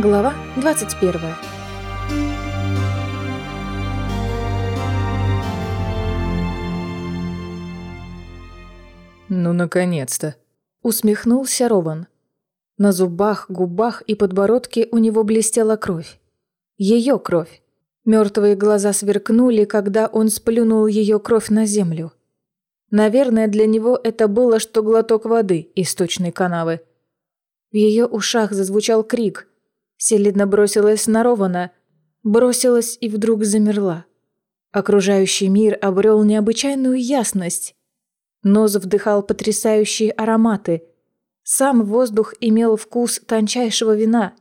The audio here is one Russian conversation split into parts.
Глава 21 «Ну, наконец-то!» – усмехнулся Рован. На зубах, губах и подбородке у него блестела кровь. Ее кровь. Мертвые глаза сверкнули, когда он сплюнул ее кровь на землю. Наверное, для него это было что глоток воды из сточной канавы. В ее ушах зазвучал крик. Селина бросилась на Рована, бросилась и вдруг замерла. Окружающий мир обрел необычайную ясность. Нос вдыхал потрясающие ароматы. Сам воздух имел вкус тончайшего вина.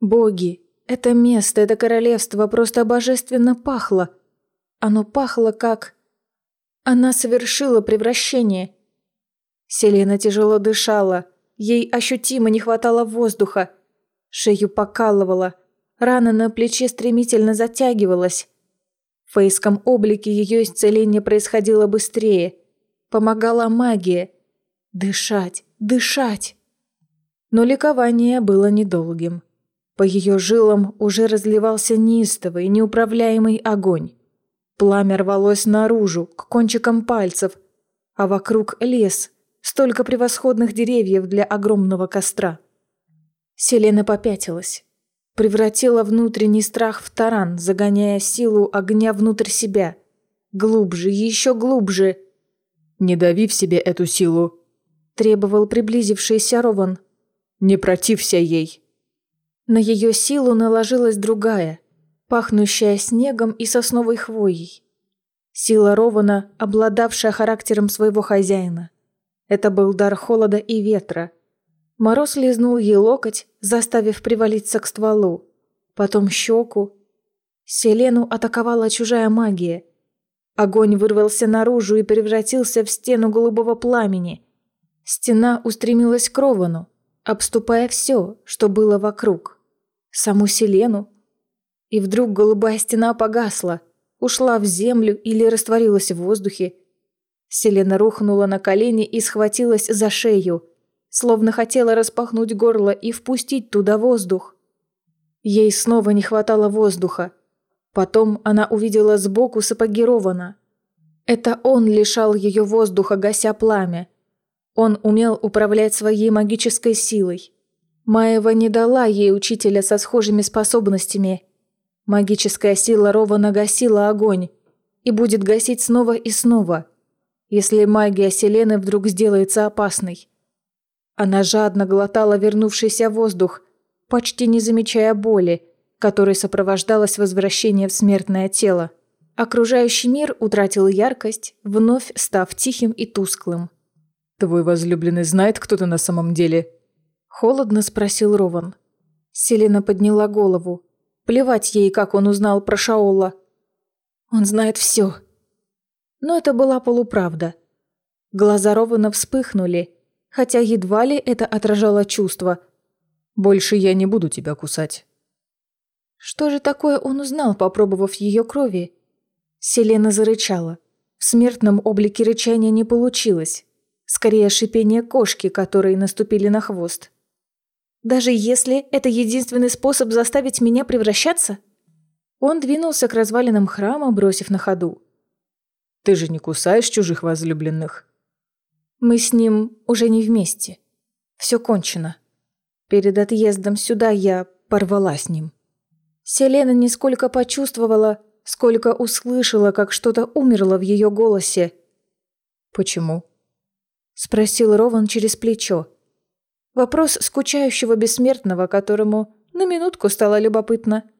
Боги, это место, это королевство просто божественно пахло. Оно пахло как... Она совершила превращение. Селена тяжело дышала. Ей ощутимо не хватало воздуха. Шею покалывала. Рана на плече стремительно затягивалась. В фейском облике ее исцеление происходило быстрее. Помогала магия. Дышать, дышать. Но ликование было недолгим. По ее жилам уже разливался неистовый, неуправляемый огонь. Пламя рвалось наружу, к кончикам пальцев, а вокруг лес, столько превосходных деревьев для огромного костра. Селена попятилась. Превратила внутренний страх в таран, загоняя силу огня внутрь себя. Глубже, еще глубже. «Не дави в себе эту силу», – требовал приблизившийся Рован. «Не протився ей». На ее силу наложилась другая, пахнущая снегом и сосновой хвоей. Сила Рована, обладавшая характером своего хозяина. Это был дар холода и ветра. Мороз лизнул ей локоть, заставив привалиться к стволу. Потом щеку. Селену атаковала чужая магия. Огонь вырвался наружу и превратился в стену голубого пламени. Стена устремилась к Ровану, обступая все, что было вокруг саму Селену. И вдруг голубая стена погасла, ушла в землю или растворилась в воздухе. Селена рухнула на колени и схватилась за шею, словно хотела распахнуть горло и впустить туда воздух. Ей снова не хватало воздуха. Потом она увидела сбоку сапоги Рована. Это он лишал ее воздуха, гася пламя. Он умел управлять своей магической силой. Маева не дала ей учителя со схожими способностями. Магическая сила Рована гасила огонь и будет гасить снова и снова, если магия Селены вдруг сделается опасной. Она жадно глотала вернувшийся воздух, почти не замечая боли, которой сопровождалось возвращение в смертное тело. Окружающий мир утратил яркость, вновь став тихим и тусклым. «Твой возлюбленный знает, кто ты на самом деле?» Холодно спросил Рован. Селена подняла голову. Плевать ей, как он узнал про Шаола. Он знает все. Но это была полуправда. Глаза Рована вспыхнули, хотя едва ли это отражало чувство. «Больше я не буду тебя кусать». Что же такое он узнал, попробовав ее крови? Селена зарычала. В смертном облике рычания не получилось. Скорее шипение кошки, которые наступили на хвост. Даже если это единственный способ заставить меня превращаться? Он двинулся к развалинам храма, бросив на ходу. «Ты же не кусаешь чужих возлюбленных?» «Мы с ним уже не вместе. Все кончено. Перед отъездом сюда я порвала с ним». Селена не сколько почувствовала, сколько услышала, как что-то умерло в ее голосе. «Почему?» – спросил Рован через плечо. Вопрос скучающего бессмертного, которому на минутку стало любопытно.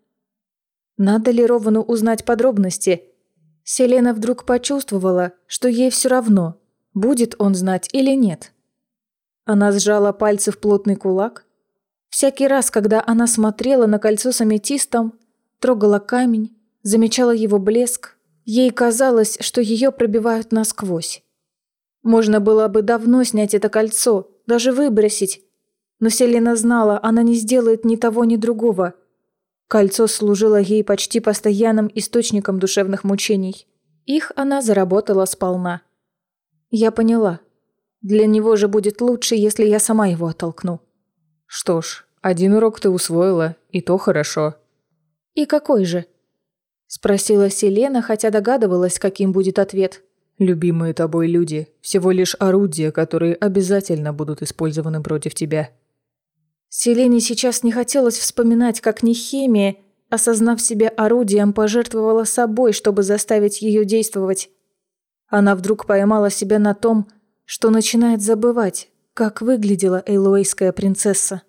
Надо ли Ровану узнать подробности? Селена вдруг почувствовала, что ей все равно, будет он знать или нет. Она сжала пальцы в плотный кулак. Всякий раз, когда она смотрела на кольцо с аметистом, трогала камень, замечала его блеск, ей казалось, что ее пробивают насквозь. Можно было бы давно снять это кольцо, даже выбросить, но Селена знала, она не сделает ни того, ни другого. Кольцо служило ей почти постоянным источником душевных мучений. Их она заработала сполна. Я поняла. Для него же будет лучше, если я сама его оттолкну. Что ж, один урок ты усвоила, и то хорошо». «И какой же?» Спросила Селена, хотя догадывалась, каким будет ответ. «Любимые тобой люди – всего лишь орудия, которые обязательно будут использованы против тебя». Селене сейчас не хотелось вспоминать, как Нехемия, осознав себя орудием, пожертвовала собой, чтобы заставить ее действовать. Она вдруг поймала себя на том, что начинает забывать, как выглядела эйлуэйская принцесса.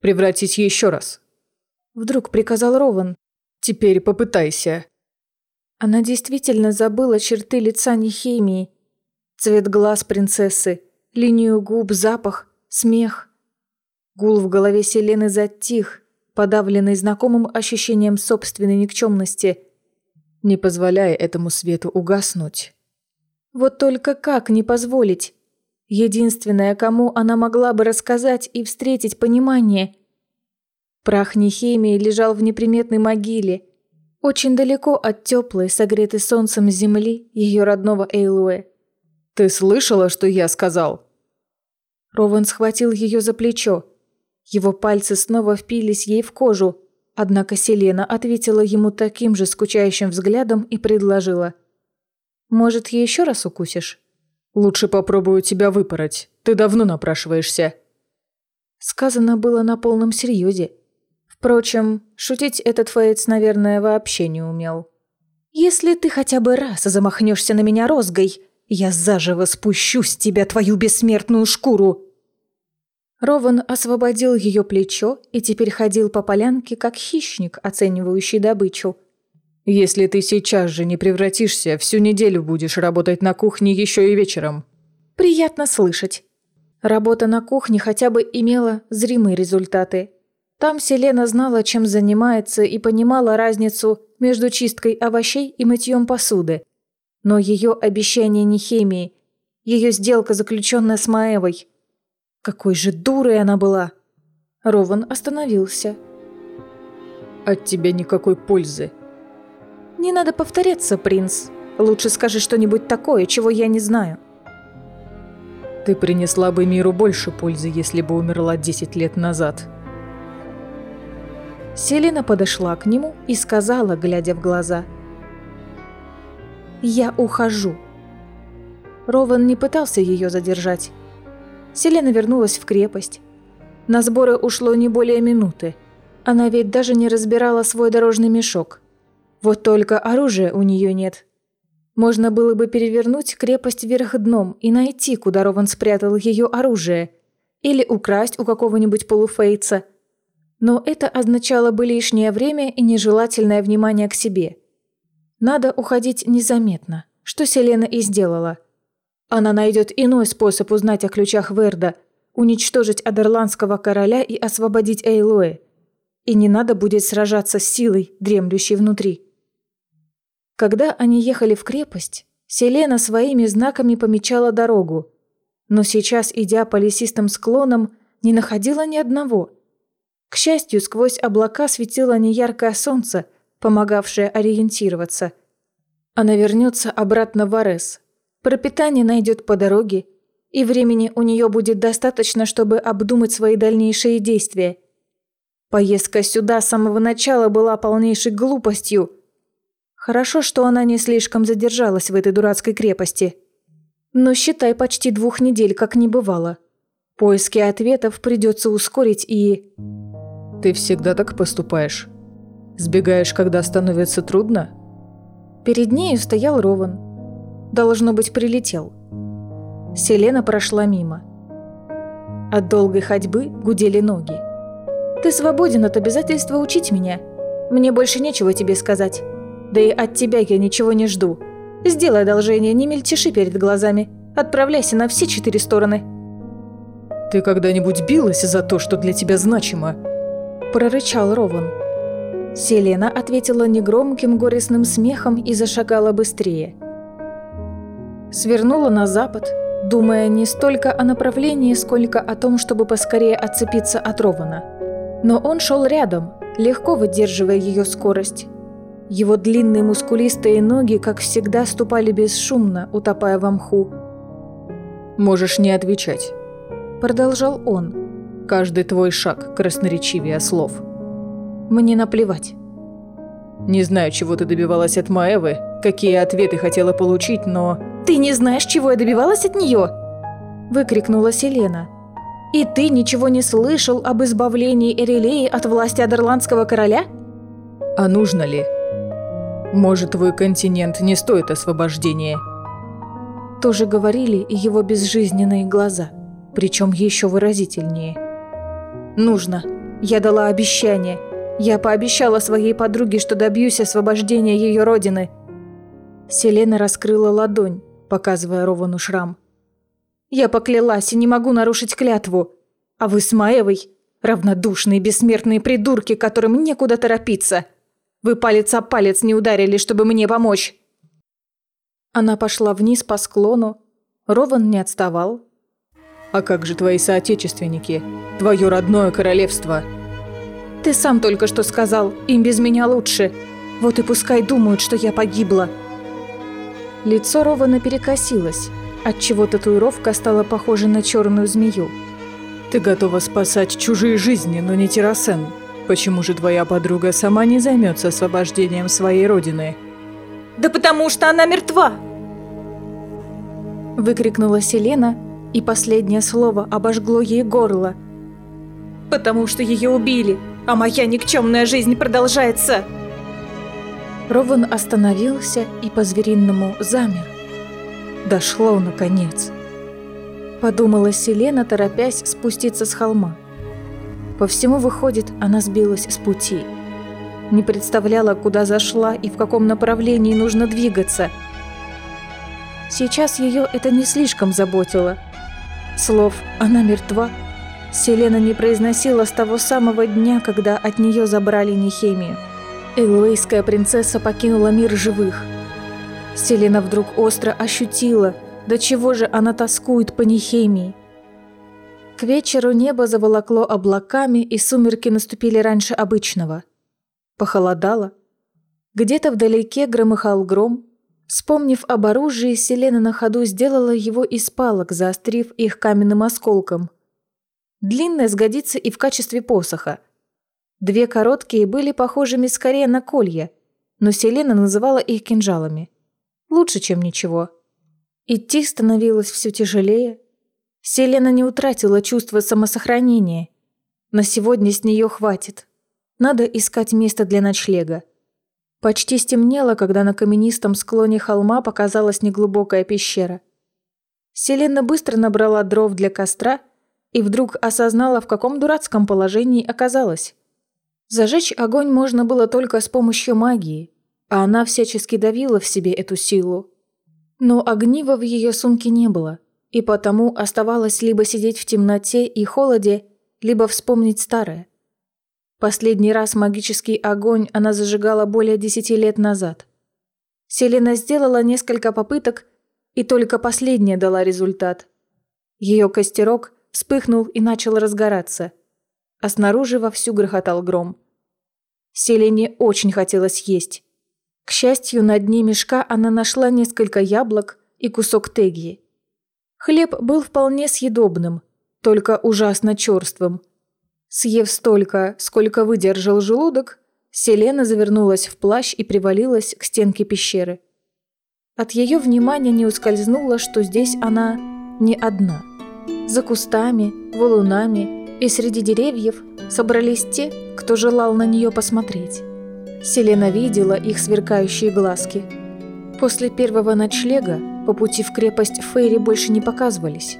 «Превратись еще раз», — вдруг приказал Рован. «Теперь попытайся». Она действительно забыла черты лица Нехемии, цвет глаз принцессы, линию губ, запах, смех. Гул в голове Селены затих, подавленный знакомым ощущением собственной никчемности. Не позволяя этому свету угаснуть. Вот только как не позволить? Единственное, кому она могла бы рассказать и встретить понимание. Прах Нехемии лежал в неприметной могиле, очень далеко от теплой, согретой солнцем земли ее родного Эйлуэ. «Ты слышала, что я сказал?» Рован схватил ее за плечо. Его пальцы снова впились ей в кожу, однако Селена ответила ему таким же скучающим взглядом и предложила. «Может, еще раз укусишь?» «Лучше попробую тебя выпороть. Ты давно напрашиваешься». Сказано было на полном серьезе. Впрочем, шутить этот Фейтс, наверное, вообще не умел. «Если ты хотя бы раз замахнешься на меня розгой, я заживо спущу с тебя твою бессмертную шкуру!» Рован освободил ее плечо и теперь ходил по полянке, как хищник, оценивающий добычу. «Если ты сейчас же не превратишься, всю неделю будешь работать на кухне еще и вечером». «Приятно слышать». Работа на кухне хотя бы имела зримые результаты. Там Селена знала, чем занимается, и понимала разницу между чисткой овощей и мытьем посуды. Но ее обещание не химии, ее сделка, заключенная с Маевой – какой же дурой она была! Рован остановился. От тебя никакой пользы. Не надо повторяться, принц. Лучше скажи что-нибудь такое, чего я не знаю. Ты принесла бы миру больше пользы, если бы умерла 10 лет назад. Селена подошла к нему и сказала, глядя в глаза. «Я ухожу». Рован не пытался ее задержать. Селена вернулась в крепость. На сборы ушло не более минуты. Она ведь даже не разбирала свой дорожный мешок. Вот только оружия у нее нет. Можно было бы перевернуть крепость вверх дном и найти, куда Рован спрятал ее оружие. Или украсть у какого-нибудь полуфейца. Но это означало бы лишнее время и нежелательное внимание к себе. Надо уходить незаметно, что Селена и сделала – она найдет иной способ узнать о ключах Верда, уничтожить Адерландского короля и освободить Эйлоэ. И не надо будет сражаться с силой, дремлющей внутри. Когда они ехали в крепость, Селена своими знаками помечала дорогу, но сейчас, идя по лесистым склонам, не находила ни одного. К счастью, сквозь облака светило неяркое солнце, помогавшее ориентироваться. Она вернется обратно в Арес, Пропитание найдет по дороге, и времени у нее будет достаточно, чтобы обдумать свои дальнейшие действия. Поездка сюда с самого начала была полнейшей глупостью. Хорошо, что она не слишком задержалась в этой дурацкой крепости. Но считай, почти двух недель как не бывало. Поиски ответов придется ускорить и... Ты всегда так поступаешь? Сбегаешь, когда становится трудно? Перед нею стоял Рован. Должно быть, прилетел. Селена прошла мимо. От долгой ходьбы гудели ноги. «Ты свободен от обязательства учить меня. Мне больше нечего тебе сказать. Да и от тебя я ничего не жду. Сделай одолжение, не мельтеши перед глазами. Отправляйся на все четыре стороны». «Ты когда-нибудь билась за то, что для тебя значимо?» Прорычал Рован. Селена ответила негромким горестным смехом и зашагала быстрее – Свернула на запад, думая не столько о направлении, сколько о том, чтобы поскорее отцепиться от Рована. Но он шел рядом, легко выдерживая ее скорость. Его длинные мускулистые ноги, как всегда, ступали бесшумно, утопая в мху. «Можешь не отвечать», – продолжал он. Каждый твой шаг красноречивее слов. Мне наплевать. Не знаю, чего ты добивалась от Маэвы, какие ответы хотела получить, но... Ты не знаешь, чего я добивалась от нее? Выкрикнула Селена. И ты ничего не слышал об избавлении Эрелеи от власти Адерландского короля? А нужно ли? Может, твой континент не стоит освобождения? Тоже говорили и его безжизненные глаза, причем еще выразительнее. Нужно. Я дала обещание. Я пообещала своей подруге, что добьюсь освобождения ее родины. Селена раскрыла ладонь, показывая Ровану шрам. Я поклялась и не могу нарушить клятву. А вы с Маевой – равнодушные бессмертные придурки, которым некуда торопиться. Вы палец о палец не ударили, чтобы мне помочь. Она пошла вниз по склону. Рован не отставал. А как же твои соотечественники? Твое родное королевство? Ты сам только что сказал, им без меня лучше. Вот и пускай думают, что я погибла. Лицо Рована перекосилось отчего татуировка стала похожа на черную змею. «Ты готова спасать чужие жизни, но не Террасен. Почему же твоя подруга сама не займется освобождением своей родины?» «Да потому что она мертва!» Выкрикнула Селена, и последнее слово обожгло ей горло. «Потому что ее убили, а моя никчемная жизнь продолжается!» Рован остановился и по-звериному замер. Дошло, наконец. Подумала Селена, торопясь спуститься с холма. По всему выходит, она сбилась с пути. Не представляла, куда зашла и в каком направлении нужно двигаться. Сейчас ее это не слишком заботило. Слов «она мертва» Селена не произносила с того самого дня, когда от нее забрали Нехемию. Элуэйская принцесса покинула мир живых – Селена вдруг остро ощутила, до чего же она тоскует по Нехемии. К вечеру небо заволокло облаками, и сумерки наступили раньше обычного. Похолодало. Где-то вдалеке громыхал гром. Вспомнив об оружии, Селена на ходу сделала его из палок, заострив их каменным осколком. Длинная сгодится и в качестве посоха. Две короткие были похожими скорее на колья, но Селена называла их кинжалами. Лучше, чем ничего. Идти становилось все тяжелее. Селена не утратила чувство самосохранения. На сегодня с нее хватит. Надо искать место для ночлега. Почти стемнело, когда на каменистом склоне холма показалась неглубокая пещера. Селена быстро набрала дров для костра и вдруг осознала, в каком дурацком положении оказалась. Зажечь огонь можно было только с помощью магии а она всячески давила в себе эту силу. Но огнива в ее сумке не было, и потому оставалось либо сидеть в темноте и холоде, либо вспомнить старое. Последний раз магический огонь она зажигала более десяти лет назад. Селена сделала несколько попыток, и только последняя дала результат. Ее костерок вспыхнул и начал разгораться, а снаружи вовсю грохотал гром. Селене очень хотелось есть. К счастью, на дне мешка она нашла несколько яблок и кусок теги. Хлеб был вполне съедобным, только ужасно черствым. Съев столько, сколько выдержал желудок, Селена завернулась в плащ и привалилась к стенке пещеры. От ее внимания не ускользнуло, что здесь она не одна. За кустами, валунами и среди деревьев собрались те, кто желал на нее посмотреть. Селена видела их сверкающие глазки. После первого ночлега по пути в крепость Фейри больше не показывались.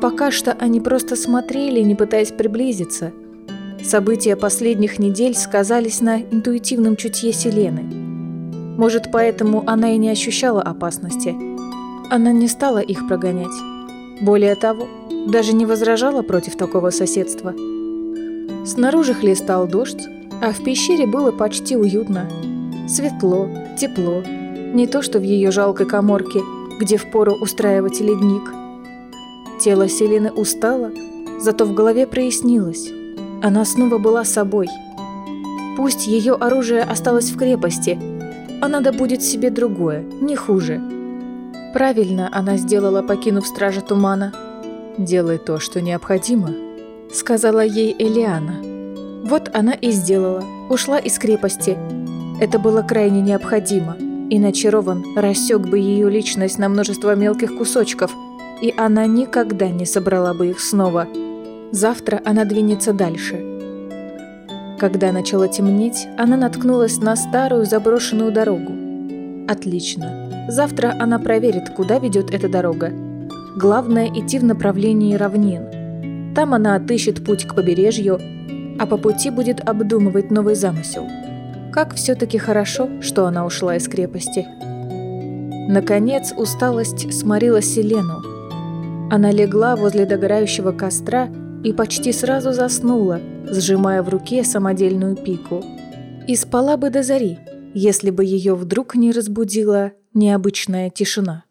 Пока что они просто смотрели, не пытаясь приблизиться. События последних недель сказались на интуитивном чутье Селены. Может, поэтому она и не ощущала опасности. Она не стала их прогонять. Более того, даже не возражала против такого соседства. Снаружи хлестал дождь, а в пещере было почти уютно. Светло, тепло. Не то, что в ее жалкой коморке, где впору устраивать ледник. Тело Селины устало, зато в голове прояснилось. Она снова была собой. Пусть ее оружие осталось в крепости, а надо будет себе другое, не хуже. Правильно она сделала, покинув стража тумана. «Делай то, что необходимо», — сказала ей Элиана. Вот она и сделала, ушла из крепости. Это было крайне необходимо, иначе Рован рассек бы ее личность на множество мелких кусочков, и она никогда не собрала бы их снова. Завтра она двинется дальше. Когда начало темнеть, она наткнулась на старую заброшенную дорогу. Отлично. Завтра она проверит, куда ведет эта дорога. Главное – идти в направлении равнин. Там она отыщет путь к побережью, а по пути будет обдумывать новый замысел. Как все-таки хорошо, что она ушла из крепости. Наконец, усталость сморила Селену. Она легла возле догорающего костра и почти сразу заснула, сжимая в руке самодельную пику. И спала бы до зари, если бы ее вдруг не разбудила необычная тишина.